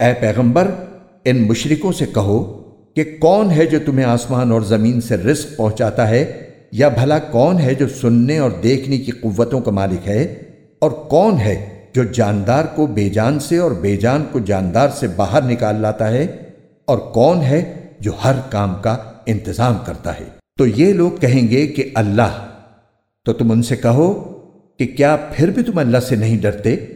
ए पैगंबर, इन मुशरिकों से कहो कि कौन है जो तुम्हें आसमान और ज़मीन से रिस्क पहुंचाता है, या भला कौन है जो सुनने और देखने की कुवतों का मालिक है, और कौन है जो जानदार को बेजान से और बेजान को जानदार से बाहर निकाल लाता है, और कौन है जो हर काम का इंतज़ाम करता है। तो ये लोग कहेंगे कि अल्लाह। तो तुम उनसे कहो कि क्या फिर भी तुम अल्लाह से नहीं डरते?